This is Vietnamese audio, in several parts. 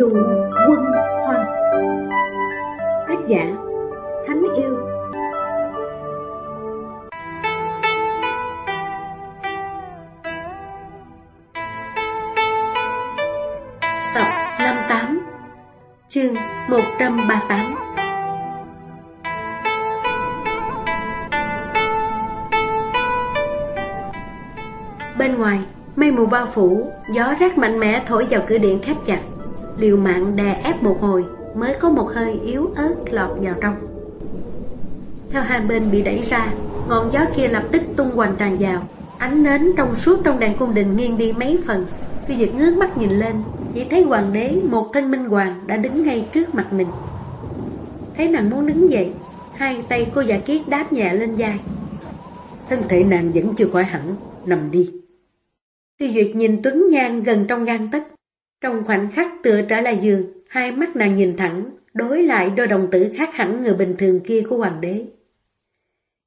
dù quân hoàng. Tác giả Thánh Yêu. Tập 58 Chương 138 Bên ngoài, mây mù bao phủ, gió rát mạnh mẽ thổi vào cửa điện khép chặt. Liều mạng đè ép một hồi mới có một hơi yếu ớt lọt vào trong. Theo hai bên bị đẩy ra, ngọn gió kia lập tức tung hoành tràn vào. Ánh nến trong suốt trong đàn cung đình nghiêng đi mấy phần. Phi Duyệt ngước mắt nhìn lên, chỉ thấy hoàng đế một thân minh hoàng đã đứng ngay trước mặt mình. Thấy nàng muốn đứng dậy, hai tay cô giả kiết đáp nhẹ lên vai. Thân thể nàng vẫn chưa khỏi hẳn, nằm đi. Phi Duyệt nhìn Tuấn Nhan gần trong gan tất. Trong khoảnh khắc tựa trở lại giường, hai mắt nàng nhìn thẳng, đối lại đôi đồng tử khác hẳn người bình thường kia của hoàng đế.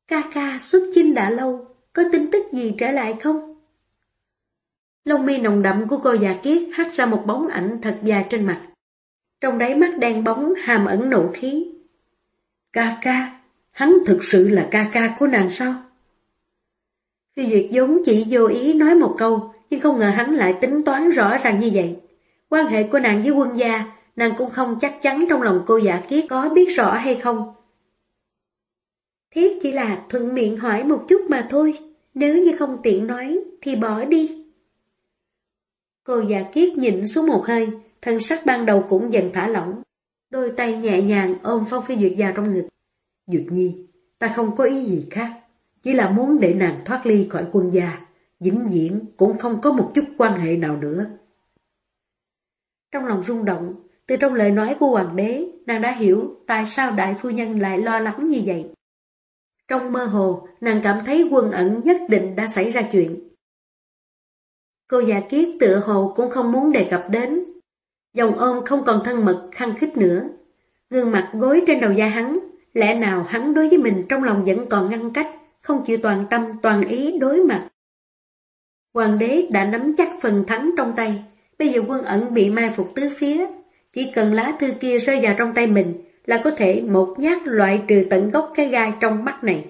Ca ca xuất chinh đã lâu, có tin tức gì trở lại không? Lông mi nồng đậm của cô già kiết hắt ra một bóng ảnh thật dài trên mặt. Trong đáy mắt đen bóng hàm ẩn nộ khí. Ca ca, hắn thực sự là ca ca của nàng sao? Phi Duyệt vốn chỉ vô ý nói một câu, nhưng không ngờ hắn lại tính toán rõ ràng như vậy. Quan hệ của nàng với quân gia, nàng cũng không chắc chắn trong lòng cô giả kiết có biết rõ hay không. Thiếp chỉ là thuận miệng hỏi một chút mà thôi, nếu như không tiện nói thì bỏ đi. Cô giả kiết nhịn xuống một hơi, thân sắc ban đầu cũng dần thả lỏng. Đôi tay nhẹ nhàng ôm Phong Phi Duyệt vào trong ngực. Duyệt Nhi, ta không có ý gì khác, chỉ là muốn để nàng thoát ly khỏi quân gia, vĩnh viễn cũng không có một chút quan hệ nào nữa. Trong lòng rung động, từ trong lời nói của hoàng đế, nàng đã hiểu tại sao đại phu nhân lại lo lắng như vậy. Trong mơ hồ, nàng cảm thấy quân ẩn nhất định đã xảy ra chuyện. Cô già kiếp tựa hồ cũng không muốn đề cập đến. Dòng ôm không còn thân mật khăng khích nữa. Gương mặt gối trên đầu da hắn, lẽ nào hắn đối với mình trong lòng vẫn còn ngăn cách, không chịu toàn tâm toàn ý đối mặt. Hoàng đế đã nắm chắc phần thắng trong tay, bây giờ quân ẩn bị mai phục tứ phía. Chỉ cần lá thư kia rơi vào trong tay mình là có thể một nhát loại trừ tận gốc cái gai trong mắt này.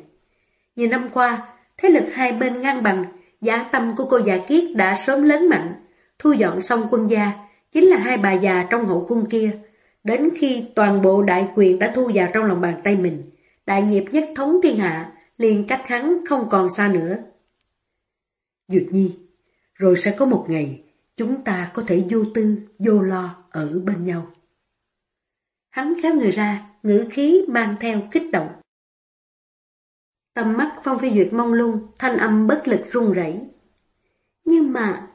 Nhiều năm qua, thế lực hai bên ngang bằng, Giá tâm của cô già kiết đã sớm lớn mạnh, thu dọn xong quân gia, chính là hai bà già trong hậu cung kia. Đến khi toàn bộ đại quyền đã thu vào trong lòng bàn tay mình, đại nghiệp nhất thống thiên hạ, liền cách hắn không còn xa nữa. Duyệt Nhi, rồi sẽ có một ngày, chúng ta có thể vô tư, vô lo ở bên nhau. Hắn kéo người ra, ngữ khí mang theo kích động. Tầm mắt Phong Phi Duyệt mong lung, thanh âm bất lực run rẩy. Nhưng mà,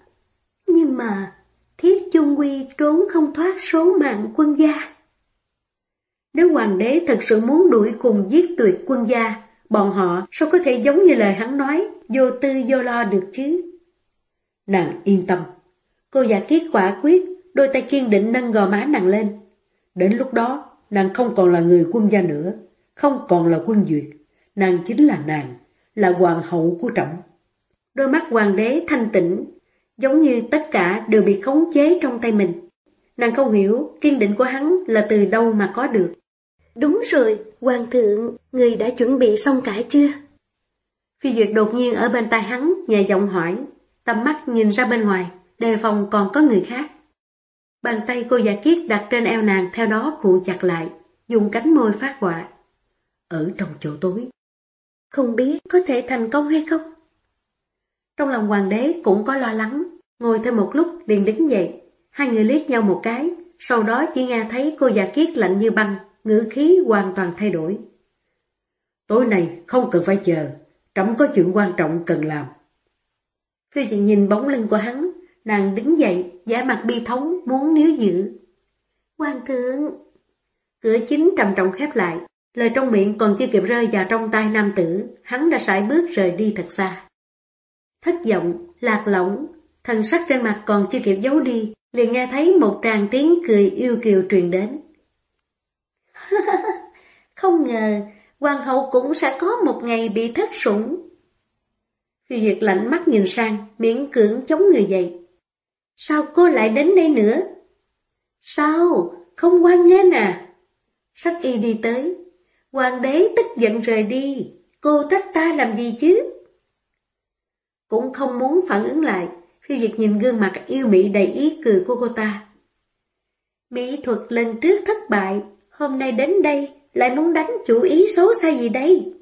nhưng mà, thiết chung quy trốn không thoát số mạng quân gia. Nếu hoàng đế thật sự muốn đuổi cùng giết tuyệt quân gia, bọn họ sao có thể giống như lời hắn nói, vô tư vô lo được chứ? Nàng yên tâm. Cô giả kiết quả quyết, đôi tay kiên định nâng gò má nàng lên. Đến lúc đó, nàng không còn là người quân gia nữa, không còn là quân duyệt, nàng chính là nàng, là hoàng hậu của trọng. Đôi mắt hoàng đế thanh tĩnh, giống như tất cả đều bị khống chế trong tay mình. Nàng không hiểu kiên định của hắn là từ đâu mà có được. Đúng rồi, hoàng thượng, người đã chuẩn bị xong cả chưa? Phi Duyệt đột nhiên ở bên tai hắn, nhẹ giọng hỏi, tầm mắt nhìn ra bên ngoài, đề phòng còn có người khác. Bàn tay cô giả kiết đặt trên eo nàng theo đó cuộn chặt lại, dùng cánh môi phát họa. Ở trong chỗ tối, không biết có thể thành công hay không? Trong lòng hoàng đế cũng có lo lắng, ngồi thêm một lúc liền đứng dậy. Hai người liếc nhau một cái, sau đó chỉ nghe thấy cô già kiết lạnh như băng, ngữ khí hoàn toàn thay đổi. Tối nay không cần phải chờ, trẫm có chuyện quan trọng cần làm. Phiêu diện nhìn bóng lưng của hắn, nàng đứng dậy, giả mặt bi thống, muốn níu giữ. Hoàng thượng! Cửa chính trầm trọng khép lại, Lời trong miệng còn chưa kịp rơi vào trong tay nam tử, hắn đã sải bước rời đi thật xa. Thất vọng, lạc lõng, thần sắc trên mặt còn chưa kịp giấu đi, liền nghe thấy một tràng tiếng cười yêu kiều truyền đến. Không ngờ, hoàng hậu cũng sẽ có một ngày bị thất sủng. Phi Duyệt lạnh mắt nhìn sang, miễn cưỡng chống người dậy. Sao cô lại đến đây nữa? Sao? Không quan nghênh à? sắc y đi tới. Hoàng đế tức giận rời đi. Cô trách ta làm gì chứ? Cũng không muốn phản ứng lại. Phiêu Diệt nhìn gương mặt yêu mỹ đầy ý cười của cô ta. Mỹ thuật lần trước thất bại, hôm nay đến đây lại muốn đánh chủ ý xấu xa gì đây?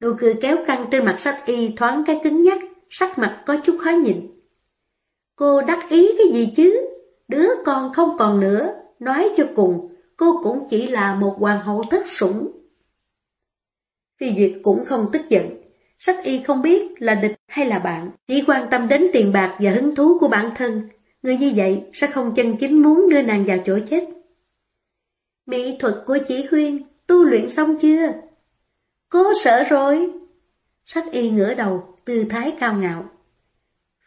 Nụ cười kéo căng trên mặt sách y thoáng cái cứng nhắc, sắc mặt có chút khó nhìn. Cô đắc ý cái gì chứ? Đứa con không còn nữa, nói cho cùng, cô cũng chỉ là một hoàng hậu thất sủng. Phi Duyệt cũng không tức giận, sách y không biết là địch hay là bạn, chỉ quan tâm đến tiền bạc và hứng thú của bản thân. Người như vậy sẽ không chân chính muốn đưa nàng vào chỗ chết. Mỹ thuật của chỉ huyên, tu luyện xong chưa? Cố sợ rồi. Sách y ngửa đầu, tư thái cao ngạo.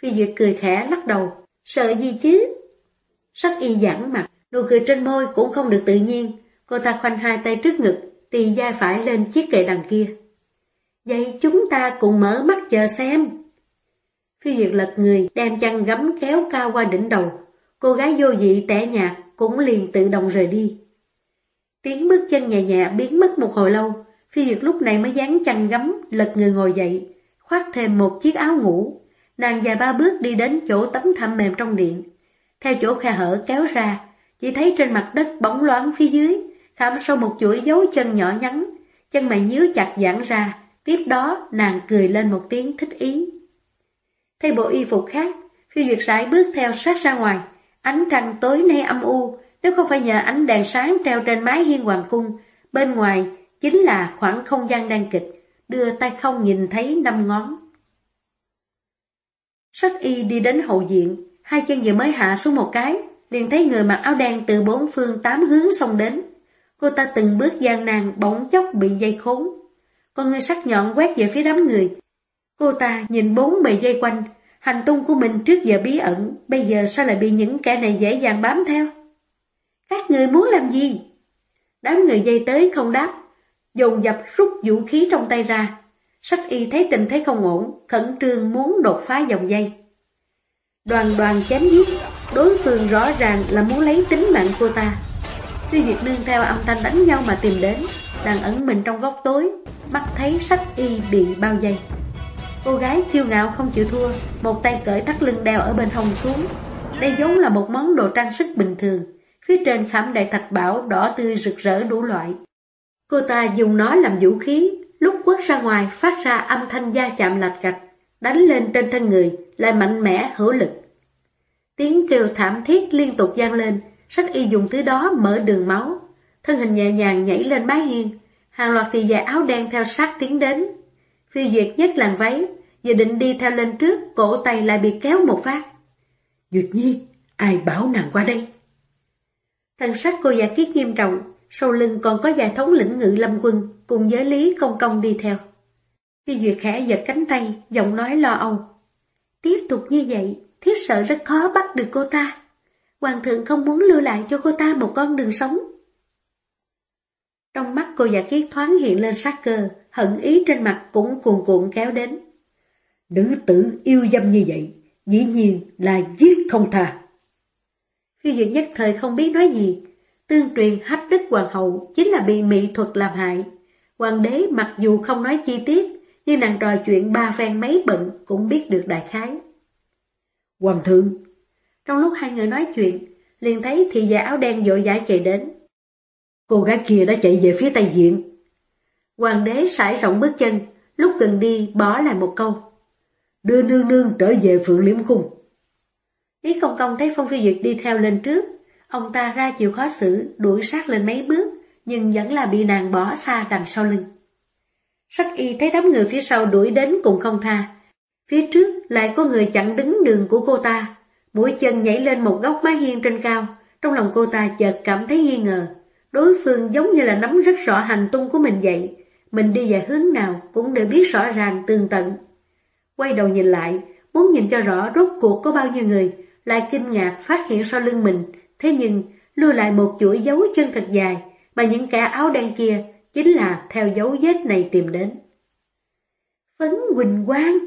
Phi Duyệt cười khẽ lắc đầu, sợ gì chứ? Sách y giãn mặt, nụ cười trên môi cũng không được tự nhiên. Cô ta khoanh hai tay trước ngực, tì da phải lên chiếc kệ đằng kia. Vậy chúng ta cùng mở mắt chờ xem. Phi Duyệt lật người, đem chăn gấm kéo cao qua đỉnh đầu. Cô gái vô dị tẻ nhạt cũng liền tự động rời đi. Tiếng bước chân nhẹ nhẹ biến mất một hồi lâu, Phi Duyệt lúc này mới dán chăn gấm, lật người ngồi dậy, khoác thêm một chiếc áo ngủ. Nàng dài ba bước đi đến chỗ tấm thảm mềm trong điện. Theo chỗ khe hở kéo ra, chỉ thấy trên mặt đất bóng loáng phía dưới, khám sâu một chuỗi dấu chân nhỏ nhắn, chân mày nhíu chặt giãn ra, tiếp đó nàng cười lên một tiếng thích ý. Thay bộ y phục khác, Phi Duyệt sải bước theo sát ra ngoài, ánh trăng tối nay âm u, nếu không phải nhờ ánh đèn sáng treo trên mái hiên hoàng cung, bên ngoài chính là khoảng không gian đang kịch, đưa tay không nhìn thấy năm ngón. Sách y đi đến hậu diện, hai chân vừa mới hạ xuống một cái, liền thấy người mặc áo đen từ bốn phương tám hướng xông đến. Cô ta từng bước gian nan bỗng chốc bị dây khốn. Con người sắc nhọn quét về phía đám người. Cô ta nhìn bốn bề dây quanh, hành tung của mình trước giờ bí ẩn, bây giờ sao lại bị những kẻ này dễ dàng bám theo? Các người muốn làm gì? Đám người dây tới không đáp, dồn dập rút vũ khí trong tay ra. Sách y thấy tình thế không ổn, khẩn trương muốn đột phá dòng dây. Đoàn đoàn chém giết, đối phương rõ ràng là muốn lấy tính mạng cô ta. Tuy Việt nương theo âm thanh đánh nhau mà tìm đến, đang ẩn mình trong góc tối, mắt thấy sách y bị bao dây. Cô gái kiêu ngạo không chịu thua, một tay cởi thắt lưng đeo ở bên hông xuống. Đây giống là một món đồ trang sức bình thường, phía trên khảm đầy thạch bảo đỏ tươi rực rỡ đủ loại. Cô ta dùng nó làm vũ khí, lúc quất ra ngoài phát ra âm thanh da chạm lạch cạch, đánh lên trên thân người, lại mạnh mẽ hữu lực. Tiếng kêu thảm thiết liên tục gian lên, sách y dùng thứ đó mở đường máu. Thân hình nhẹ nhàng nhảy lên mái hiên, hàng loạt thì dài áo đen theo sát tiến đến. Phi Duyệt nhất làn váy, giờ định đi theo lên trước, cổ tay lại bị kéo một phát. Duyệt Nhi, ai bảo nàng qua đây? Thần sắc cô giả kiết nghiêm trọng, sau lưng còn có vài thống lĩnh ngự lâm quân cùng với Lý Công Công đi theo. Phi Duyệt khẽ giật cánh tay, giọng nói lo âu. Tiếp tục như vậy, thiếp sợ rất khó bắt được cô ta. Hoàng thượng không muốn lưu lại cho cô ta một con đường sống. Trong mắt cô giả kiết thoáng hiện lên sát cơ, hận ý trên mặt cũng cuồn cuộn kéo đến. Nữ tử yêu dâm như vậy, dĩ nhiên là giết không tha. Phi Duyệt nhất thời không biết nói gì, tương truyền hách đức hoàng hậu chính là bị mỹ thuật làm hại. Hoàng đế mặc dù không nói chi tiết, nhưng nàng trò chuyện ba phen mấy bận cũng biết được đại khái. Hoàng thượng Trong lúc hai người nói chuyện, liền thấy thị giả áo đen vội vã chạy đến. Cô gái kia đã chạy về phía tây diện. Hoàng đế sải rộng bước chân, lúc gần đi bỏ lại một câu. Đưa nương nương trở về phượng liễm cung. Lý Công Công thấy Phong Phi Duyệt đi theo lên trước, ông ta ra chịu khó xử, đuổi sát lên mấy bước, nhưng vẫn là bị nàng bỏ xa đằng sau lưng. Sách y thấy đám người phía sau đuổi đến cũng không tha. Phía trước lại có người chặn đứng đường của cô ta. Mũi chân nhảy lên một góc mái hiên trên cao. Trong lòng cô ta chợt cảm thấy nghi ngờ. Đối phương giống như là nắm rất rõ hành tung của mình vậy. Mình đi về hướng nào cũng đều biết rõ ràng tường tận. Quay đầu nhìn lại, muốn nhìn cho rõ rốt cuộc có bao nhiêu người, lại kinh ngạc phát hiện sau lưng mình. Thế nhưng, lưu lại một chuỗi dấu chân thật dài, mà những kẻ áo đen kia chính là theo dấu vết này tìm đến. Phấn Quỳnh Quang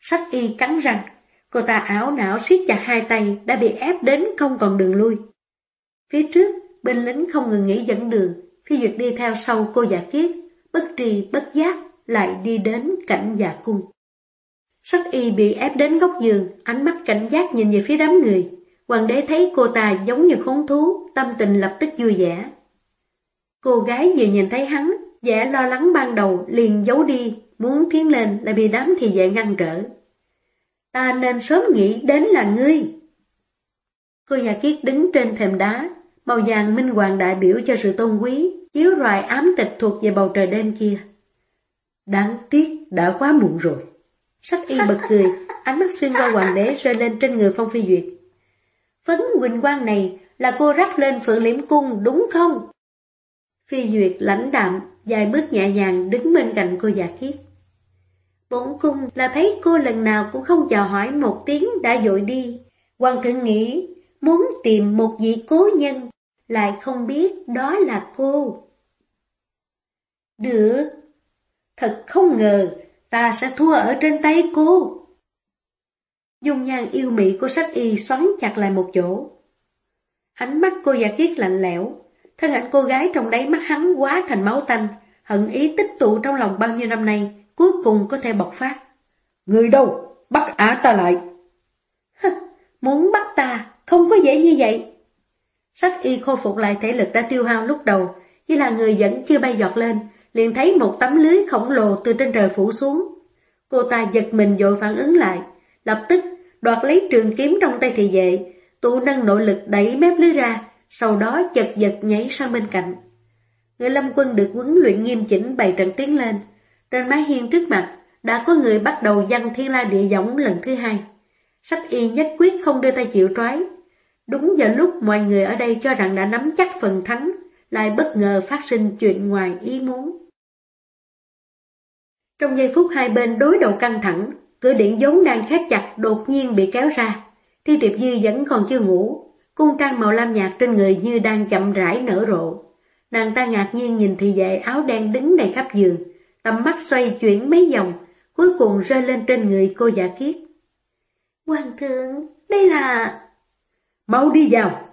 sắc y cắn răng, Cô ta ảo não siết chặt hai tay đã bị ép đến không còn đường lui. Phía trước, binh lính không ngừng nghỉ dẫn đường, phi duyệt đi theo sau cô giả kiết, bất trì bất giác lại đi đến cảnh giả cung. sắc y bị ép đến góc giường, ánh mắt cảnh giác nhìn về phía đám người. Hoàng đế thấy cô ta giống như khốn thú, tâm tình lập tức vui vẻ. Cô gái vừa nhìn thấy hắn, vẻ lo lắng ban đầu liền giấu đi, muốn tiến lên lại bị đám thì vệ ngăn trở. Ta nên sớm nghĩ đến là ngươi. Cô nhà kiết đứng trên thềm đá, màu vàng minh hoàng đại biểu cho sự tôn quý, chiếu rọi ám tịch thuộc về bầu trời đêm kia. Đáng tiếc đã quá muộn rồi. Sách y bật cười, ánh mắt xuyên qua hoàng đế rơi lên trên người Phong Phi Duyệt. Phấn Quỳnh Quang này là cô rắc lên Phượng Liễm Cung đúng không? Phi Duyệt lãnh đạm, dài bước nhẹ nhàng đứng bên cạnh cô già kiết. Bổn cung là thấy cô lần nào cũng không chào hỏi một tiếng đã dội đi. Hoàng thượng nghĩ muốn tìm một vị cố nhân, lại không biết đó là cô. Được, thật không ngờ ta sẽ thua ở trên tay cô. Dung nhan yêu mị của sách y xoắn chặt lại một chỗ. Ánh mắt cô giả kiết lạnh lẽo, thân ảnh cô gái trong đáy mắt hắn quá thành máu tanh, hận ý tích tụ trong lòng bao nhiêu năm nay, cuối cùng có thể bộc phát. Người đâu? Bắt ả ta lại! muốn bắt ta, không có dễ như vậy. Sách y khôi phục lại thể lực đã tiêu hao lúc đầu, chỉ là người vẫn chưa bay giọt lên, liền thấy một tấm lưới khổng lồ từ trên trời phủ xuống. Cô ta giật mình dội phản ứng lại, lập tức đoạt lấy trường kiếm trong tay thị vệ, tụ nâng nội lực đẩy mép lưới ra, sau đó chật giật nhảy sang bên cạnh. Người lâm quân được huấn luyện nghiêm chỉnh bày trận tiến lên, trên mái hiên trước mặt đã có người bắt đầu dăng thiên la địa giống lần thứ hai. Sách y nhất quyết không đưa tay chịu trói. Đúng giờ lúc mọi người ở đây cho rằng đã nắm chắc phần thắng, lại bất ngờ phát sinh chuyện ngoài ý muốn. Trong giây phút hai bên đối đầu căng thẳng, cửa điện vốn đang khép chặt đột nhiên bị kéo ra. Thi tiệp dư vẫn còn chưa ngủ, cung trang màu lam nhạt trên người như đang chậm rãi nở rộ. Nàng ta ngạc nhiên nhìn thị vệ áo đen đứng đầy khắp giường, tầm mắt xoay chuyển mấy vòng, cuối cùng rơi lên trên người cô giả kiết. Hoàng thượng, đây là... Mau đi vào!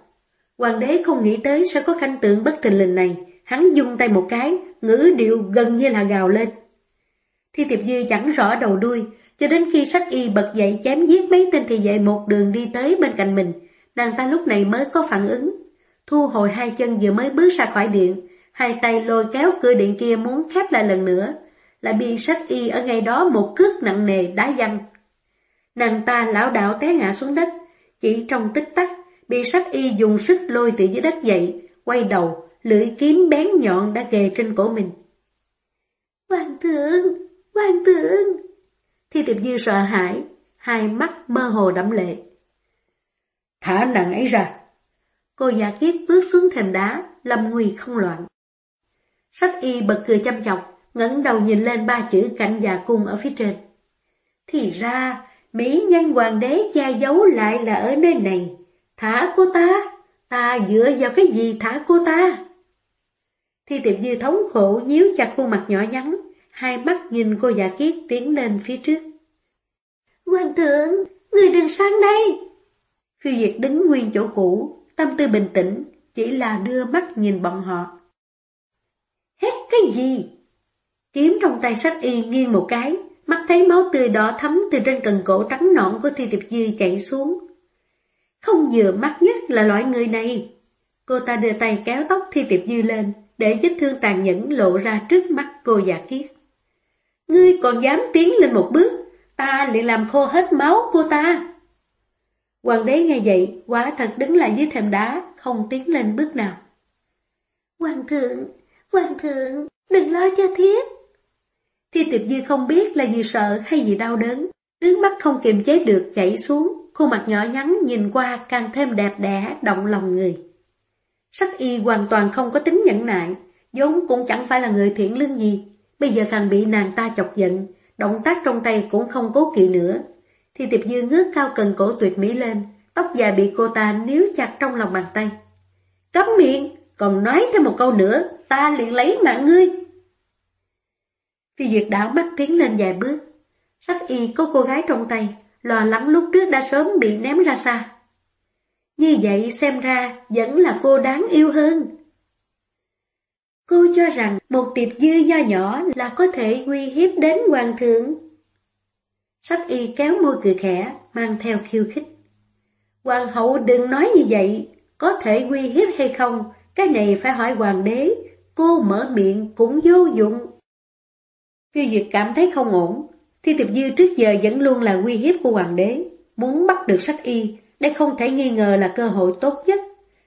Hoàng đế không nghĩ tới sẽ có khanh tượng bất thình lình này, hắn dung tay một cái, ngữ điệu gần như là gào lên. Thi tiệp dư chẳng rõ đầu đuôi, cho đến khi sách y bật dậy chém giết mấy tên thị vệ một đường đi tới bên cạnh mình, nàng ta lúc này mới có phản ứng. Thu hồi hai chân vừa mới bước ra khỏi điện, hai tay lôi kéo cửa điện kia muốn khép lại lần nữa, lại bị sách y ở ngay đó một cước nặng nề đá văng. Nàng ta lão đạo té ngã xuống đất, chỉ trong tích tắc, bị sách y dùng sức lôi từ dưới đất dậy, quay đầu, lưỡi kiếm bén nhọn đã ghề trên cổ mình. Hoàng thượng! Hoàng thượng! Thi tiệp dư sợ hãi, hai mắt mơ hồ đẫm lệ. Thả nàng ấy ra! Cô giả kiết bước xuống thềm đá, lâm nguy không loạn. Sách y bật cười chăm chọc, ngẩng đầu nhìn lên ba chữ cảnh già cung ở phía trên. Thì ra, Mỹ nhân hoàng đế che giấu lại là ở nơi này. Thả cô ta, ta dựa vào cái gì thả cô ta? Thi tiệm dư thống khổ nhíu chặt khuôn mặt nhỏ nhắn, hai mắt nhìn cô già kiết tiến lên phía trước. Hoàng thượng, người đừng sang đây! Phiêu Diệt đứng nguyên chỗ cũ, tâm tư bình tĩnh, chỉ là đưa mắt nhìn bọn họ. Hết cái gì? Kiếm trong tay sách y nghiêng một cái, mắt thấy máu tươi đỏ thấm từ trên cần cổ trắng nõn của Thi Tiệp Dư chảy xuống. Không vừa mắt nhất là loại người này. Cô ta đưa tay kéo tóc Thi Tiệp Dư lên, để vết thương tàn nhẫn lộ ra trước mắt cô già kiết. Ngươi còn dám tiến lên một bước, ta liền làm khô hết máu cô ta. Hoàng đế nghe vậy, quả thật đứng lại dưới thềm đá, không tiến lên bước nào. Hoàng thượng, hoàng thượng, đừng lo cho thiết. Thi tiệp dư không biết là gì sợ hay gì đau đớn, nước mắt không kiềm chế được chảy xuống, khuôn mặt nhỏ nhắn nhìn qua càng thêm đẹp đẽ, động lòng người. Sắc y hoàn toàn không có tính nhẫn nại, vốn cũng chẳng phải là người thiện lương gì, bây giờ càng bị nàng ta chọc giận, động tác trong tay cũng không cố kỵ nữa. Thì tiệp dư ngước cao cần cổ tuyệt mỹ lên, tóc dài bị cô ta níu chặt trong lòng bàn tay. Cấm miệng, còn nói thêm một câu nữa, ta liền lấy mạng ngươi. Phi Duyệt đảo mắt tiến lên vài bước, sắc y có cô gái trong tay, lo lắng lúc trước đã sớm bị ném ra xa. Như vậy xem ra vẫn là cô đáng yêu hơn. Cô cho rằng một tiệp dư nho nhỏ là có thể uy hiếp đến hoàng thượng. Sách y kéo môi cười khẽ, mang theo khiêu khích. Hoàng hậu đừng nói như vậy, có thể uy hiếp hay không, cái này phải hỏi hoàng đế, cô mở miệng cũng vô dụng. Phiêu Duyệt cảm thấy không ổn, Thi Tiệp Dư trước giờ vẫn luôn là uy hiếp của hoàng đế, muốn bắt được sách y, đây không thể nghi ngờ là cơ hội tốt nhất.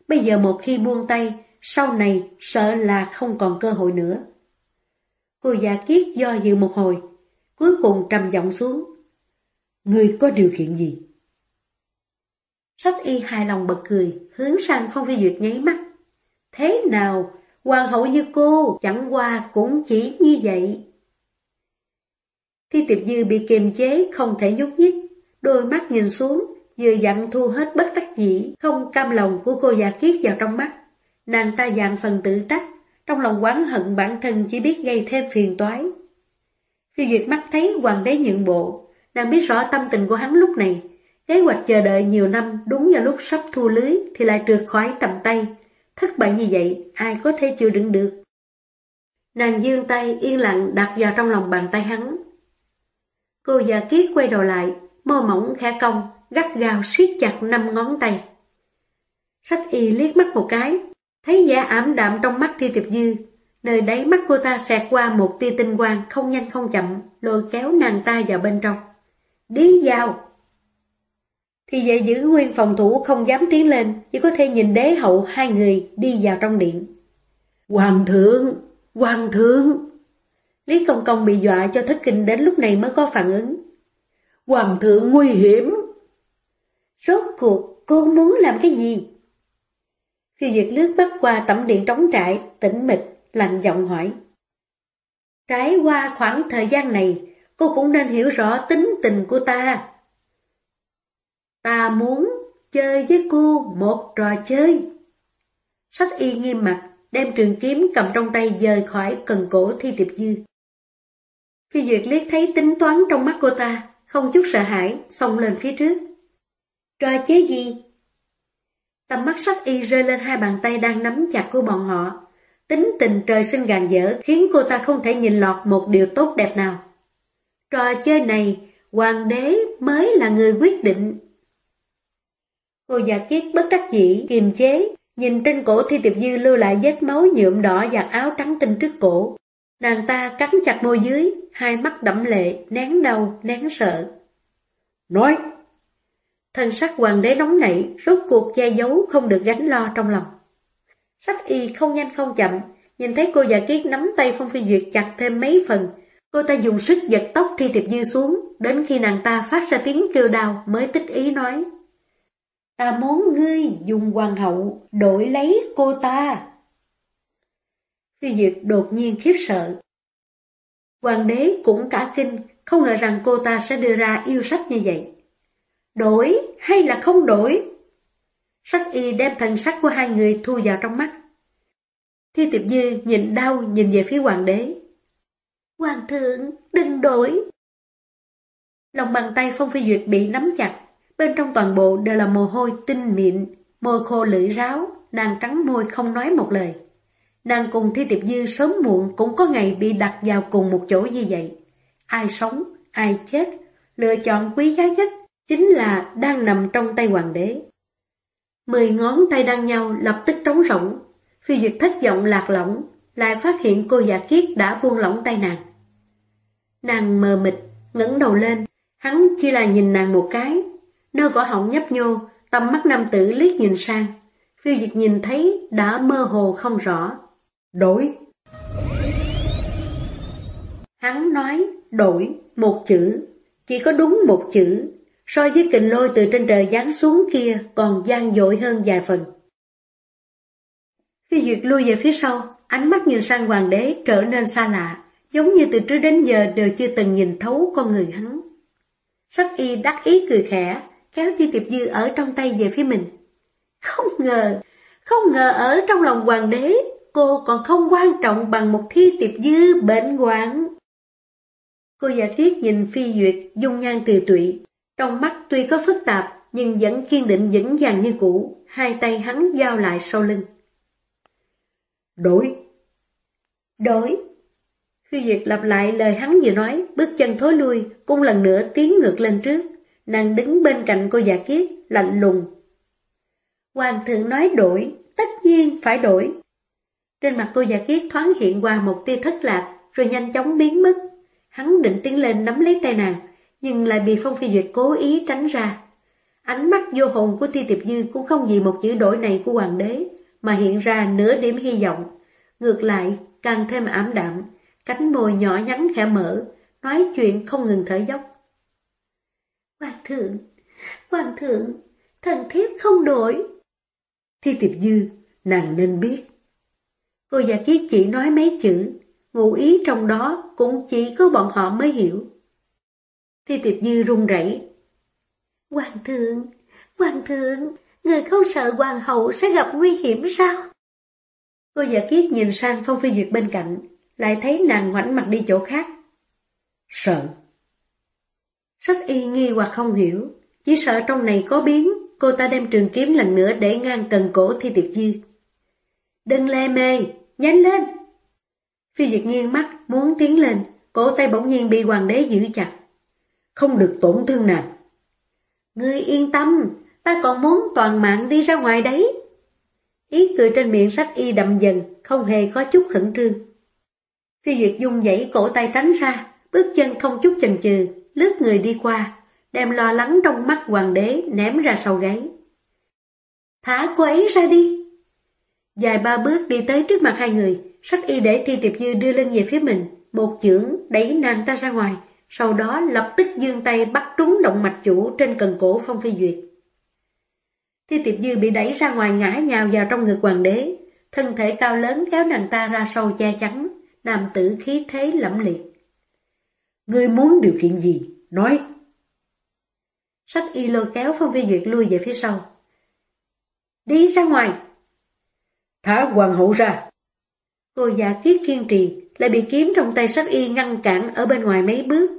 Bây giờ một khi buông tay, sau này sợ là không còn cơ hội nữa. Cô già kiết do dự một hồi, cuối cùng trầm giọng xuống. Người có điều kiện gì? Sách y hài lòng bật cười, hướng sang Phong Phi Duyệt nháy mắt. Thế nào, hoàng hậu như cô chẳng qua cũng chỉ như vậy. Thi tiệp dư bị kiềm chế không thể nhúc nhích, đôi mắt nhìn xuống, vừa dặn thu hết bất đắc dĩ, không cam lòng của cô già kiết vào trong mắt. Nàng ta dạng phần tự trách, trong lòng quán hận bản thân chỉ biết gây thêm phiền toái. phi duyệt mắt thấy hoàng đế nhượng bộ, nàng biết rõ tâm tình của hắn lúc này. Kế hoạch chờ đợi nhiều năm đúng vào lúc sắp thu lưới thì lại trượt khỏi tầm tay. Thất bại như vậy, ai có thể chịu đựng được. Nàng dương tay yên lặng đặt vào trong lòng bàn tay hắn. Cô già kiết quay đầu lại, mơ mỏng khẽ cong, gắt gao siết chặt năm ngón tay. Sách y liếc mắt một cái, thấy da ảm đạm trong mắt Thi Tiệp Dư, nơi đáy mắt cô ta xẹt qua một tia tinh quang không nhanh không chậm, lôi kéo nàng ta vào bên trong. Đi vào! Thì vệ giữ nguyên phòng thủ không dám tiến lên, chỉ có thể nhìn đế hậu hai người đi vào trong điện. Hoàng thượng! Hoàng thượng! Lý Công Công bị dọa cho thất kinh đến lúc này mới có phản ứng. Hoàng thượng nguy hiểm! Rốt cuộc cô muốn làm cái gì? Phiêu Duyệt lướt mắt qua tẩm điện trống trại, tĩnh mịch, lạnh giọng hỏi. Trải qua khoảng thời gian này, cô cũng nên hiểu rõ tính tình của ta. Ta muốn chơi với cô một trò chơi. Sách y nghiêm mặt, đem trường kiếm cầm trong tay rời khỏi cần cổ thi tiệp dư. Phi Duyệt liếc thấy tính toán trong mắt cô ta, không chút sợ hãi, xông lên phía trước. Trò chế gì? Tầm mắt sắc y rơi lên hai bàn tay đang nắm chặt của bọn họ. Tính tình trời sinh gàn dở khiến cô ta không thể nhìn lọt một điều tốt đẹp nào. Trò chơi này, hoàng đế mới là người quyết định. Cô già kiết bất đắc dĩ, kiềm chế, nhìn trên cổ thi tiệp dư lưu lại vết máu nhuộm đỏ và áo trắng tinh trước cổ. Nàng ta cắn chặt môi dưới, hai mắt đẫm lệ, nén đau, nén sợ. Nói! Thân sắc hoàng đế nóng nảy, rốt cuộc che giấu không được gánh lo trong lòng. Sách y không nhanh không chậm, nhìn thấy cô già kiết nắm tay Phong Phi Duyệt chặt thêm mấy phần. Cô ta dùng sức giật tóc Thi Tiệp Dư xuống, đến khi nàng ta phát ra tiếng kêu đau mới tích ý nói. Ta muốn ngươi dùng hoàng hậu đổi lấy cô ta. Phi Duyệt đột nhiên khiếp sợ. Hoàng đế cũng cả kinh, không ngờ rằng cô ta sẽ đưa ra yêu sách như vậy. Đổi hay là không đổi? Sắc y đem thần sắc của hai người thu vào trong mắt. Thi tiệp dư nhìn đau nhìn về phía hoàng đế. Hoàng thượng, đừng đổi. Lòng bàn tay Phong Phi Duyệt bị nắm chặt, bên trong toàn bộ đều là mồ hôi tinh mịn, môi khô lưỡi ráo, nàng cắn môi không nói một lời. Nàng cùng Thi Tiệp Dư sớm muộn cũng có ngày bị đặt vào cùng một chỗ như vậy. Ai sống, ai chết, lựa chọn quý giá nhất chính là đang nằm trong tay hoàng đế. Mười ngón tay đan nhau lập tức trống rỗng, phi duyệt thất vọng lạc lõng, lại phát hiện cô giả kiết đã buông lỏng tay nàng. Nàng mờ mịt, ngẩng đầu lên, hắn chỉ là nhìn nàng một cái, nơi cổ họng nhấp nhô, tầm mắt nam tử liếc nhìn sang, phiêu duyệt nhìn thấy đã mơ hồ không rõ. Đổi! Hắn nói đổi một chữ, chỉ có đúng một chữ, so với kình lôi từ trên trời giáng xuống kia còn gian dội hơn vài phần. Khi Duyệt lui về phía sau, ánh mắt nhìn sang hoàng đế trở nên xa lạ, giống như từ trước đến giờ đều chưa từng nhìn thấu con người hắn. Sắc y đắc ý cười khẽ, kéo Chi Tiệp Dư ở trong tay về phía mình. Không ngờ, không ngờ ở trong lòng hoàng đế, cô còn không quan trọng bằng một thi tiệp dư bệnh hoạn. Cô giả thiết nhìn phi duyệt, dung nhan từ tụy, Trong mắt tuy có phức tạp, nhưng vẫn kiên định vững vàng như cũ, hai tay hắn giao lại sau lưng. Đổi! Đổi! Phi Duyệt lặp lại lời hắn vừa nói, bước chân thối lui, cung lần nữa tiến ngược lên trước. Nàng đứng bên cạnh cô già kiết, lạnh lùng. Hoàng thượng nói đổi, tất nhiên phải đổi. Trên mặt cô già kiết thoáng hiện qua một tia thất lạc, rồi nhanh chóng biến mất. Hắn định tiến lên nắm lấy tay nàng, nhưng lại bị Phong Phi Duyệt cố ý tránh ra. Ánh mắt vô hồn của Ti Tiệp Dư cũng không vì một chữ đổi này của hoàng đế, mà hiện ra nửa điểm hy vọng. Ngược lại, càng thêm ảm đạm, cánh môi nhỏ nhắn khẽ mở, nói chuyện không ngừng thở dốc. Hoàng thượng, hoàng thượng, thần thiếp không đổi. Thi tiệp dư, nàng nên biết. Cô già kiết chỉ nói mấy chữ, ngụ ý trong đó cũng chỉ có bọn họ mới hiểu. Thi tiệp dư run rẩy. Hoàng thượng, hoàng thượng, người không sợ hoàng hậu sẽ gặp nguy hiểm sao? Cô giả kiết nhìn sang Phong Phi Duyệt bên cạnh, lại thấy nàng ngoảnh mặt đi chỗ khác. Sợ. Sách y nghi hoặc không hiểu, chỉ sợ trong này có biến, cô ta đem trường kiếm lần nữa để ngang cần cổ thi tiệp dư. Đừng lê mê, nhanh lên! Phi Duyệt nghiêng mắt, muốn tiến lên, cổ tay bỗng nhiên bị hoàng đế giữ chặt. Không được tổn thương nàng. Ngươi yên tâm, ta còn muốn toàn mạng đi ra ngoài đấy. Ý cười trên miệng sách y đậm dần, không hề có chút khẩn trương. Phi Duyệt dung dãy cổ tay tránh ra, bước chân không chút chần chừ, lướt người đi qua, đem lo lắng trong mắt hoàng đế ném ra sau gáy. Thả cô ấy ra đi. Dài ba bước đi tới trước mặt hai người, sách y để Thi Tiệp Dư đưa lưng về phía mình, một chưởng đẩy nàng ta ra ngoài, sau đó lập tức dương tay bắt trúng động mạch chủ trên cần cổ Phong Phi Duyệt. Thi Tiệp Dư bị đẩy ra ngoài ngã nhào vào trong ngực hoàng đế, thân thể cao lớn kéo nàng ta ra sau che chắn, nam tử khí thế lẫm liệt. Ngươi muốn điều kiện gì? Nói! Sách y lôi kéo Phong Phi Duyệt lui về phía sau. Đi ra ngoài! Thả hoàng hậu ra! Cô già kiết kiên trì, lại bị kiếm trong tay sách y ngăn cản ở bên ngoài mấy bước.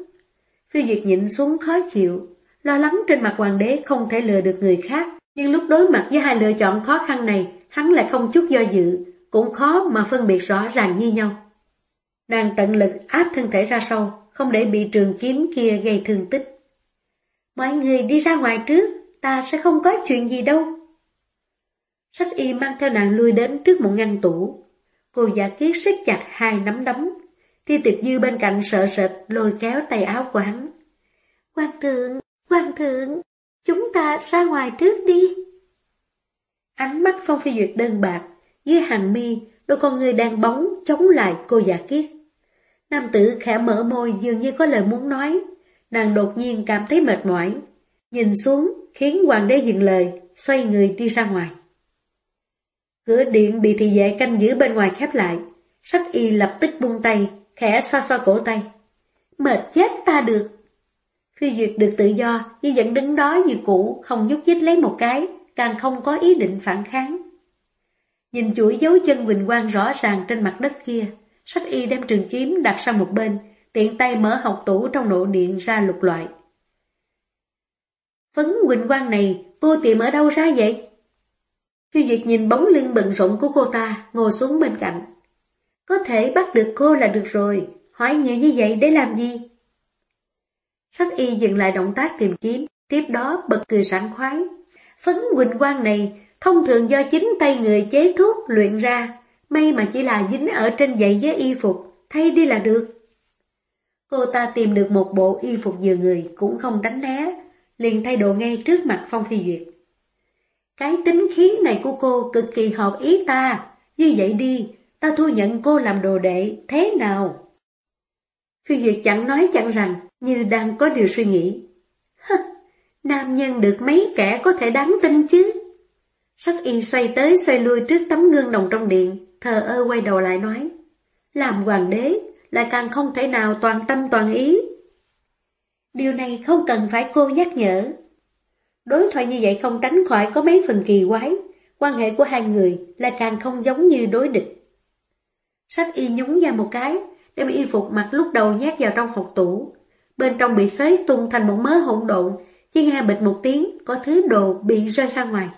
Phi Duyệt nhịn xuống khó chịu, lo lắng trên mặt hoàng đế không thể lừa được người khác, nhưng lúc đối mặt với hai lựa chọn khó khăn này, hắn lại không chút do dự, cũng khó mà phân biệt rõ ràng như nhau. Nàng tận lực áp thân thể ra sau, không để bị trường kiếm kia gây thương tích. Mọi người đi ra ngoài trước, ta sẽ không có chuyện gì đâu. Sách y mang theo nàng lui đến trước một ngăn tủ. Cô giả kiết siết chặt hai nắm đấm. Thi tiệp dư bên cạnh sợ sệt lôi kéo tay áo của hắn. Quan thượng, quan thượng, chúng ta ra ngoài trước đi. Ánh mắt Phong Phi Duyệt đơn bạc, dưới hàng mi, đôi con người đang bóng chống lại cô giả kiết. Nam tử khẽ mở môi dường như có lời muốn nói. Nàng đột nhiên cảm thấy mệt mỏi. Nhìn xuống khiến hoàng đế dừng lời, xoay người đi ra ngoài. Cửa điện bị thị vệ canh giữ bên ngoài khép lại. sắc y lập tức buông tay, khẽ xoa xoa cổ tay. Mệt chết ta được. Phi Duyệt được tự do, nhưng vẫn đứng đó như cũ, không nhúc nhích lấy một cái, càng không có ý định phản kháng. Nhìn chuỗi dấu chân Quỳnh Quang rõ ràng trên mặt đất kia, sách y đem trường kiếm đặt sang một bên, tiện tay mở học tủ trong nội điện ra lục loại. Phấn Quỳnh Quang này, cô tìm ở đâu ra vậy? Phi Duyệt nhìn bóng lưng bận rộn của cô ta, ngồi xuống bên cạnh. Có thể bắt được cô là được rồi, hỏi nhiều như vậy để làm gì? Sách y dừng lại động tác tìm kiếm, tiếp đó bật cười sảng khoái. Phấn Quỳnh Quang này thông thường do chính tay người chế thuốc luyện ra, may mà chỉ là dính ở trên giày với y phục, thay đi là được. Cô ta tìm được một bộ y phục vừa người cũng không tránh né, liền thay đồ ngay trước mặt Phong Phi Duyệt. Cái tính khí này của cô cực kỳ hợp ý ta, như vậy đi, ta thu nhận cô làm đồ đệ, thế nào? Phi Duyệt chẳng nói chẳng rằng, như đang có điều suy nghĩ. Hơ, nam nhân được mấy kẻ có thể đáng tin chứ? Sách y xoay tới xoay lui trước tấm gương đồng trong điện, thờ ơ quay đầu lại nói. Làm hoàng đế, lại càng không thể nào toàn tâm toàn ý. Điều này không cần phải cô nhắc nhở. Đối thoại như vậy không tránh khỏi có mấy phần kỳ quái, quan hệ của hai người lại càng không giống như đối địch. Sách y nhúng ra một cái, đem y phục mặc lúc đầu nhét vào trong hộp tủ. Bên trong bị xới tung thành một mớ hỗn độn, chỉ nghe bịch một tiếng, có thứ đồ bị rơi ra ngoài.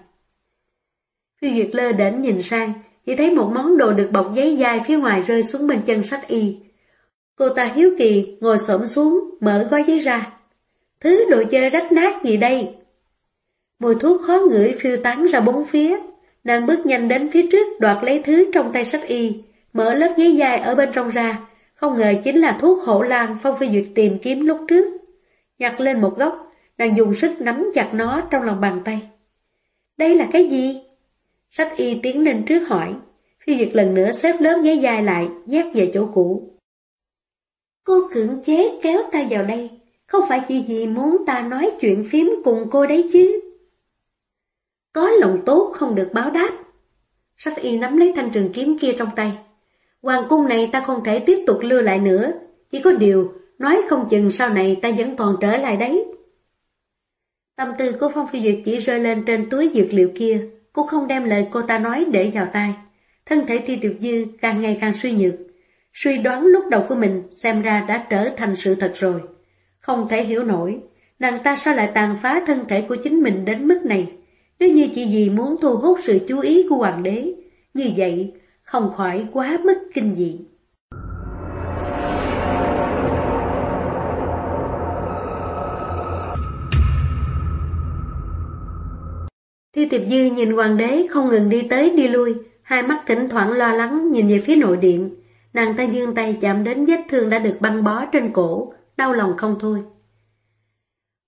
Phiêu Duyệt lơ đến nhìn sang, chỉ thấy một món đồ được bọc giấy dai phía ngoài rơi xuống bên chân sách y. Cô ta hiếu kỳ, ngồi xổm xuống, mở gói giấy ra. Thứ đồ chơi rách nát gì đây? Mùi thuốc khó ngửi phiêu tán ra bốn phía. Nàng bước nhanh đến phía trước đoạt lấy thứ trong tay sách y, mở lớp giấy dai ở bên trong ra. Không ngờ chính là thuốc hổ lan Phong Phi Duyệt tìm kiếm lúc trước. Nhặt lên một góc, nàng dùng sức nắm chặt nó trong lòng bàn tay. Đây là cái gì? Sách y tiến lên trước hỏi. Phi Duyệt lần nữa xếp lớp giấy dài lại, nhét về chỗ cũ. Cô cưỡng chế kéo ta vào đây, không phải chỉ vì muốn ta nói chuyện phím cùng cô đấy chứ. Có lòng tốt không được báo đáp. Sách y nắm lấy thanh trường kiếm kia trong tay. Hoàng cung này ta không thể tiếp tục lưu lại nữa, chỉ có điều, nói không chừng sau này ta vẫn còn trở lại đấy. Tâm tư của Phong Phi Duyệt chỉ rơi lên trên túi dược liệu kia, cô không đem lời cô ta nói để vào tai. Thân thể Thi Tiểu Dư càng ngày càng suy nhược. Suy đoán lúc đầu của mình xem ra đã trở thành sự thật rồi. Không thể hiểu nổi, nàng ta sao lại tàn phá thân thể của chính mình đến mức này. Nếu như chỉ vì muốn thu hút sự chú ý của hoàng đế, như vậy không khỏi quá mức kinh dị. Thi tiệp dư nhìn hoàng đế không ngừng đi tới đi lui, hai mắt thỉnh thoảng lo lắng nhìn về phía nội điện. Nàng ta dương tay chạm đến vết thương đã được băng bó trên cổ, đau lòng không thôi.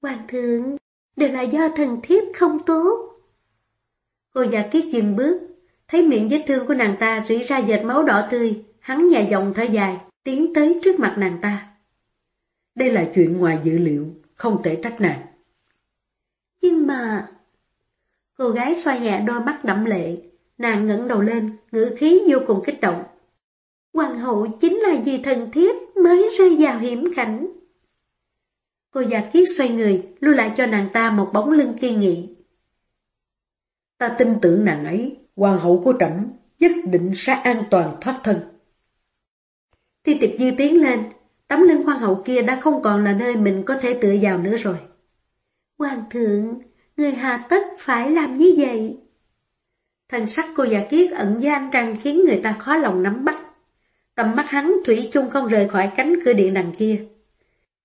Hoàng thượng, đều là do thần thiếp không tốt. Cô già kiết dừng bước, thấy miệng vết thương của nàng ta rỉ ra dệt máu đỏ tươi, hắn nhà dòng thở dài, tiến tới trước mặt nàng ta. Đây là chuyện ngoài dự liệu, không thể trách nàng. Nhưng mà... Cô gái xoa nhẹ đôi mắt đẫm lệ, nàng ngẩng đầu lên, ngữ khí vô cùng kích động. Hoàng hậu chính là vì thần thiếp mới rơi vào hiểm cảnh. Cô già kiết xoay người, lưu lại cho nàng ta một bóng lưng kiên nghị. Ta tin tưởng nàng ấy, hoàng hậu của trẫm nhất định sẽ an toàn thoát thân. Thi tiệp dư tiến lên, tấm lưng hoàng hậu kia đã không còn là nơi mình có thể tựa vào nữa rồi. Hoàng thượng, người hà tất phải làm như vậy. Thần sắc cô già kiết ẩn gian rằng khiến người ta khó lòng nắm bắt. Tầm mắt hắn thủy chung không rời khỏi cánh cửa điện đằng kia.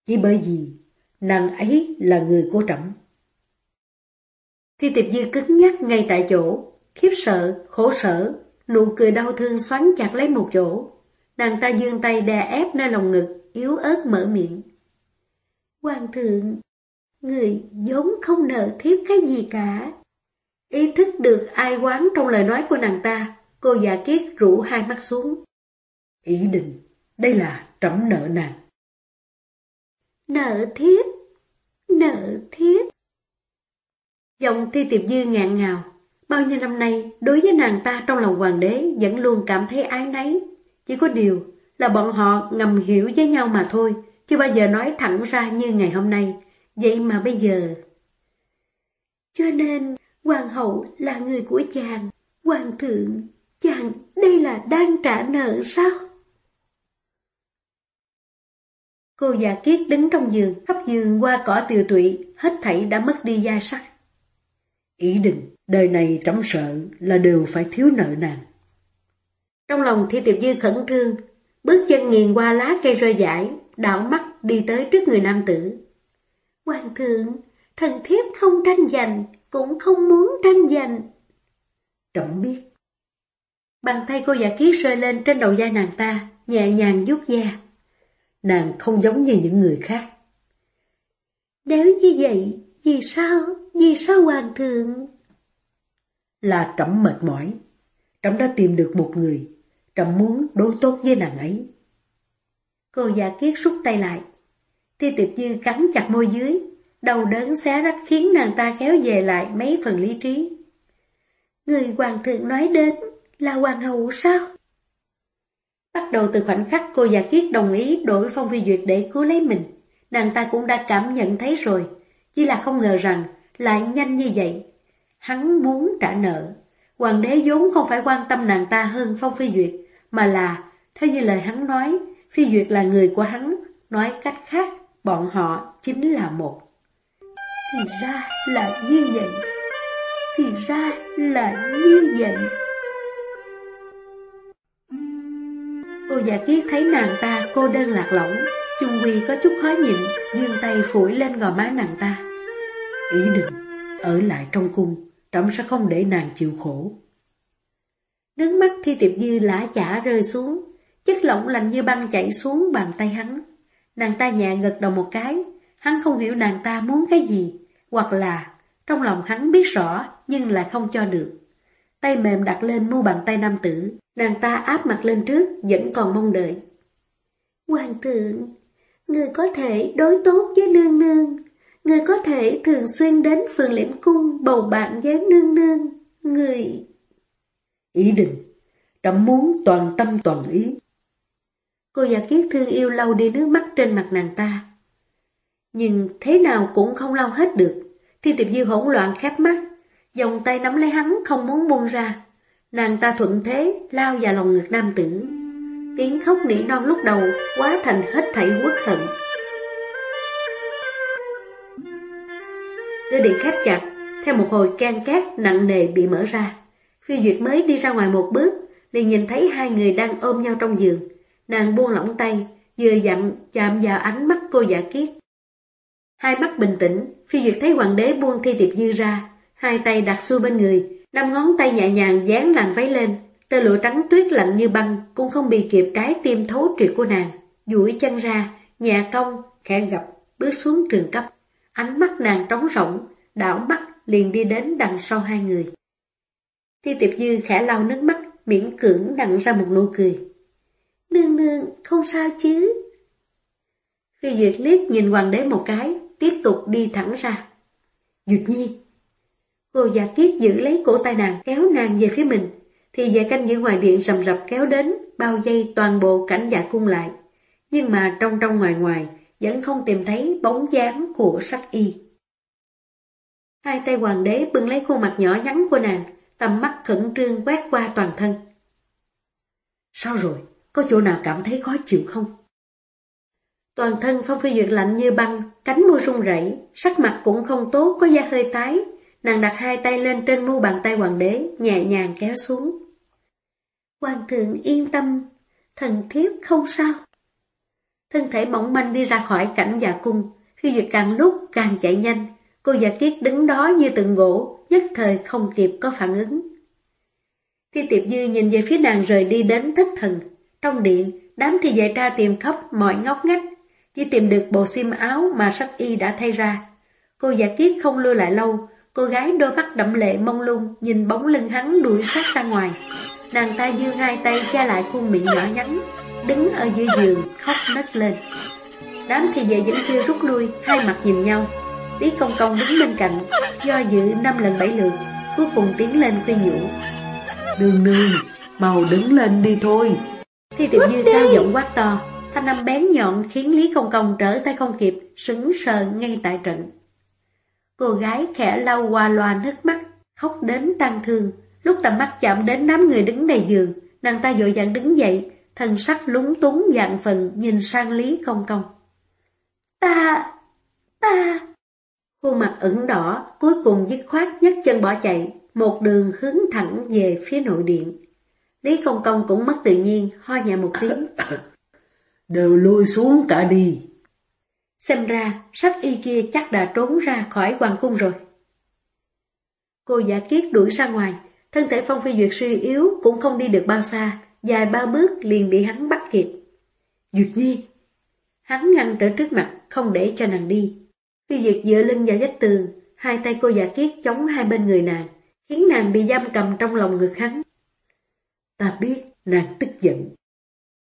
Chỉ bởi vì nàng ấy là người của trẫm. Thi tiệp dư cứng nhắc ngay tại chỗ, khiếp sợ, khổ sở, nụ cười đau thương xoắn chặt lấy một chỗ. Nàng ta dương tay đè ép nơi lòng ngực, yếu ớt mở miệng. Hoàng thượng, người vốn không nợ thiếp cái gì cả. Ý thức được ai quán trong lời nói của nàng ta, cô già kiết rủ hai mắt xuống. Ý định, đây là trẫm nợ nàng. Nợ thiếp, nợ thiếp. Giọng thi tiệp dư ngạn ngào. Bao nhiêu năm nay, đối với nàng ta trong lòng hoàng đế vẫn luôn cảm thấy ái náy. Chỉ có điều là bọn họ ngầm hiểu với nhau mà thôi, chưa bao giờ nói thẳng ra như ngày hôm nay. Vậy mà bây giờ... Cho nên, hoàng hậu là người của chàng, hoàng thượng, chàng đây là đang trả nợ sao? Cô già kiết đứng trong giường, khắp giường qua cỏ tiều tụy, hết thảy đã mất đi da sắc. Ý định, đời này trống sợ là đều phải thiếu nợ nàng. Trong lòng Thi Tiệp Dư khẩn trương, bước chân nghiền qua lá cây rơi giải, đảo mắt đi tới trước người nam tử. Hoàng thượng, thần thiếp không tranh giành, cũng không muốn tranh giành. Trọng biết. Bàn tay cô giả ký rơi lên trên đầu vai nàng ta, nhẹ nhàng vuốt da. Nàng không giống như những người khác. Nếu như vậy, vì sao, vì sao hoàng thượng? Là trẫm mệt mỏi. Trẫm đã tìm được một người. Trẫm muốn đối tốt với nàng ấy. Cô già kiết rút tay lại. Thi tiệp dư cắn chặt môi dưới. Đầu đớn xé rách khiến nàng ta kéo về lại mấy phần lý trí. Người hoàng thượng nói đến là hoàng hậu sao? Bắt đầu từ khoảnh khắc cô già kiết đồng ý đổi phong phi duyệt để cứu lấy mình. Nàng ta cũng đã cảm nhận thấy rồi. Chỉ là không ngờ rằng lại nhanh như vậy. Hắn muốn trả nợ. Hoàng đế vốn không phải quan tâm nàng ta hơn Phong Phi Duyệt, mà là, theo như lời hắn nói, Phi Duyệt là người của hắn, nói cách khác, bọn họ chính là một. Thì ra là như vậy. Thì ra là như vậy. Cô già dạ kiết thấy nàng ta cô đơn lạc lõng, chung quy có chút khó nhịn, dương tay phủi lên gò má nàng ta. Ý định, ở lại trong cung, trẫm sẽ không để nàng chịu khổ. Nước mắt thi tiệp dư lã chả rơi xuống, chất lỏng lạnh như băng chảy xuống bàn tay hắn. Nàng ta nhẹ gật đầu một cái, hắn không hiểu nàng ta muốn cái gì, hoặc là trong lòng hắn biết rõ nhưng lại không cho được. Tay mềm đặt lên mu bàn tay nam tử, nàng ta áp mặt lên trước, vẫn còn mong đợi. Hoàng thượng, người có thể đối tốt với nương nương, người có thể thường xuyên đến phường liễm cung bầu bạn với nương nương, người... Ý định, trẫm muốn toàn tâm toàn ý. Cô già kiết thương yêu lau đi nước mắt trên mặt nàng ta. Nhưng thế nào cũng không lau hết được. Thi tiệp dư hỗn loạn khép mắt, vòng tay nắm lấy hắn không muốn buông ra. Nàng ta thuận thế lao vào lòng ngực nam tử. Tiếng khóc nỉ non lúc đầu quá thành hết thảy quốc hận. Cửa điện khép chặt, theo một hồi can cát nặng nề bị mở ra. Phi Duyệt mới đi ra ngoài một bước, liền nhìn thấy hai người đang ôm nhau trong giường. Nàng buông lỏng tay, vừa dặn chạm vào ánh mắt cô giả kiết. Hai mắt bình tĩnh, Phi Duyệt thấy hoàng đế buông thi tiệp dư ra, hai tay đặt xuôi bên người, năm ngón tay nhẹ nhàng dán làn váy lên, tơ lụa trắng tuyết lạnh như băng cũng không bị kịp trái tim thấu triệt của nàng, duỗi chân ra, nhà công, khẽ gặp, bước xuống trường cấp. Ánh mắt nàng trống rỗng, đảo mắt liền đi đến đằng sau hai người. Thi tiệp dư khẽ lau nước mắt, miễn cưỡng nặn ra một nụ cười. Nương nương, không sao chứ? Khi Duyệt liếc nhìn hoàng đế một cái, tiếp tục đi thẳng ra. Duyệt nhi! Cô già kiết giữ lấy cổ tay nàng, kéo nàng về phía mình, thì về canh giữ ngoài điện sầm rập kéo đến, bao dây toàn bộ cảnh giả cung lại. Nhưng mà trong trong ngoài ngoài, vẫn không tìm thấy bóng dáng của sắc y. Hai tay hoàng đế bưng lấy khuôn mặt nhỏ nhắn của nàng, tầm mắt khẩn trương quét qua toàn thân. Sao rồi? Có chỗ nào cảm thấy khó chịu không? Toàn thân Phong Phi Duyệt lạnh như băng, cánh môi run rẩy, sắc mặt cũng không tốt, có da hơi tái. Nàng đặt hai tay lên trên mu bàn tay hoàng đế, nhẹ nhàng kéo xuống. Hoàng thượng yên tâm, thần thiếp không sao. Thân thể bỗng manh đi ra khỏi cảnh dạ cung, khi Duyệt càng lúc càng chạy nhanh. Cô giả kiết đứng đó như tượng gỗ, nhất thời không kịp có phản ứng. Thi tiệp dư nhìn về phía nàng rời đi đến thất thần. Trong điện, đám thi vệ tra tìm khắp mọi ngóc ngách, chỉ tìm được bộ xiêm áo mà sắc y đã thay ra. Cô giả kiết không lưu lại lâu, cô gái đôi mắt đậm lệ mông lung nhìn bóng lưng hắn đuổi sát ra ngoài. Nàng ta dương hai tay che lại khuôn miệng nhỏ nhắn, đứng ở dưới giường khóc nấc lên. Đám thi vệ vẫn chưa rút lui, hai mặt nhìn nhau. Lý Công Công đứng bên cạnh, do dự năm lần bảy lượt, cuối cùng tiến lên khuyên nhủ. Nương nương, mau đứng lên đi thôi. Thi tiệp như cao giọng quát to, thanh âm bén nhọn khiến Lý Công Công trở tay không kịp, sững sờ ngay tại trận. Cô gái khẽ lau qua loa nước mắt, khóc đến tăng thương. Lúc tầm mắt chạm đến đám người đứng đầy giường, nàng ta dội dàng đứng dậy, thân sắc lúng túng dạng phần nhìn sang Lý Công Công. Ta, ta... Khuôn mặt ửng đỏ, cuối cùng dứt khoát nhấc chân bỏ chạy, một đường hướng thẳng về phía nội điện. Lý Công Công cũng mất tự nhiên, ho nhẹ một tiếng. Đều lùi xuống cả đi. Xem ra, sắc y kia chắc đã trốn ra khỏi hoàng cung rồi. Cô giả kiết đuổi ra ngoài, thân thể Phong Phi Duyệt suy yếu cũng không đi được bao xa, dài ba bước liền bị hắn bắt kịp. Duyệt Nhi! Hắn ngăn trở trước mặt, không để cho nàng đi. Khi Duyệt dựa lưng vào vách tường, hai tay cô giả kiết chống hai bên người nàng, khiến nàng bị giam cầm trong lòng ngực hắn. Ta biết nàng tức giận.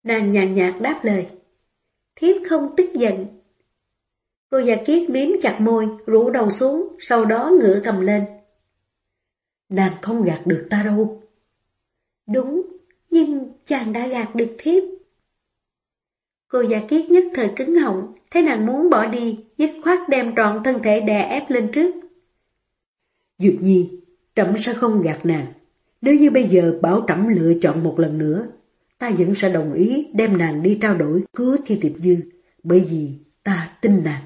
Nàng nhàn nhạt đáp lời. Thiếp không tức giận. Cô già kiết miếm chặt môi, rũ đầu xuống, sau đó ngửa cầm lên. Nàng không gạt được ta đâu. Đúng, nhưng chàng đã gạt được thiếp. Cô già kiết nhất thời cứng họng, thấy nàng muốn bỏ đi, dứt khoát đem trọn thân thể đè ép lên trước. Duyệt nhi, trẫm sẽ không gạt nàng. Nếu như bây giờ bảo trẫm lựa chọn một lần nữa, ta vẫn sẽ đồng ý đem nàng đi trao đổi cứu thi tiệp dư, bởi vì ta tin nàng.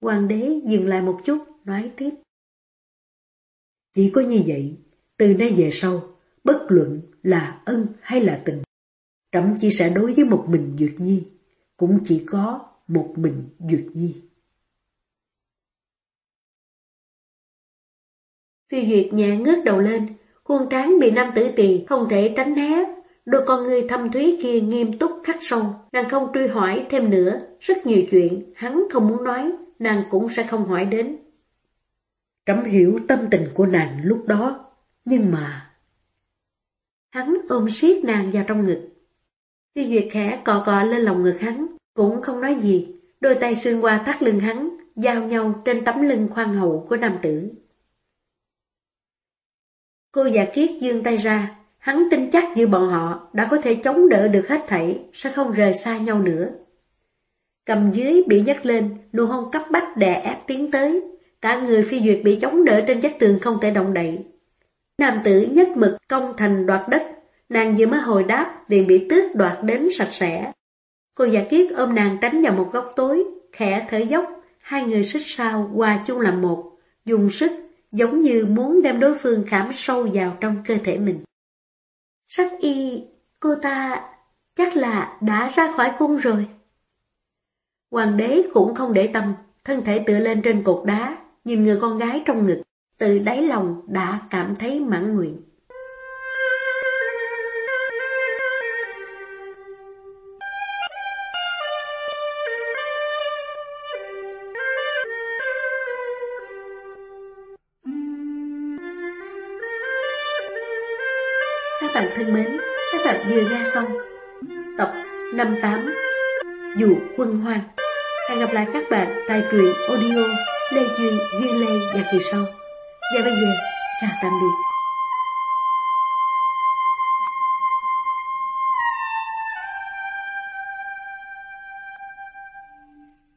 Hoàng đế dừng lại một chút, nói tiếp. Chỉ có như vậy, từ nay về sau, bất luận là ân hay là tình, trẫm chỉ sẽ đối với một mình Duyệt Nhi, cũng chỉ có một mình Duyệt Nhi. Phi Duyệt nhẹ ngước đầu lên, khuôn trán bị nam tử tỳ không thể tránh né. Đôi con người thâm thúy kia nghiêm túc khắc sâu, nàng không truy hỏi thêm nữa, rất nhiều chuyện hắn không muốn nói, nàng cũng sẽ không hỏi đến. Trẫm hiểu tâm tình của nàng lúc đó, nhưng mà... Hắn ôm siết nàng vào trong ngực. Phi Duyệt khẽ cọ cọ lên lòng ngực hắn, cũng không nói gì, đôi tay xuyên qua thắt lưng hắn, giao nhau trên tấm lưng khoan hậu của nam tử. Cô giả kiết dương tay ra, hắn tin chắc như bọn họ đã có thể chống đỡ được hết thảy, sẽ không rời xa nhau nữa. Cầm dưới bị nhấc lên, nụ hôn cấp bách đè ép tiến tới, cả người phi duyệt bị chống đỡ trên vách tường không thể động đậy. Nam tử nhất mực công thành đoạt đất, nàng vừa mới hồi đáp liền bị tước đoạt đến sạch sẽ. Cô giả kiết ôm nàng tránh vào một góc tối, khẽ thở dốc, hai người xích sao hòa chung làm một, dùng sức giống như muốn đem đối phương khảm sâu vào trong cơ thể mình. Sắc y, cô ta chắc là đã ra khỏi cung rồi. Hoàng đế cũng không để tâm, thân thể tựa lên trên cột đá, nhìn người con gái trong ngực, từ đáy lòng đã cảm thấy mãn nguyện. Các bạn thân mến, các bạn vừa nghe xong tập 58 Dù quân hoang. Hẹn gặp lại các bạn tại truyện audio Lê Duyên, Duyên Lê và kỳ sau. Và bây giờ, chào tạm biệt.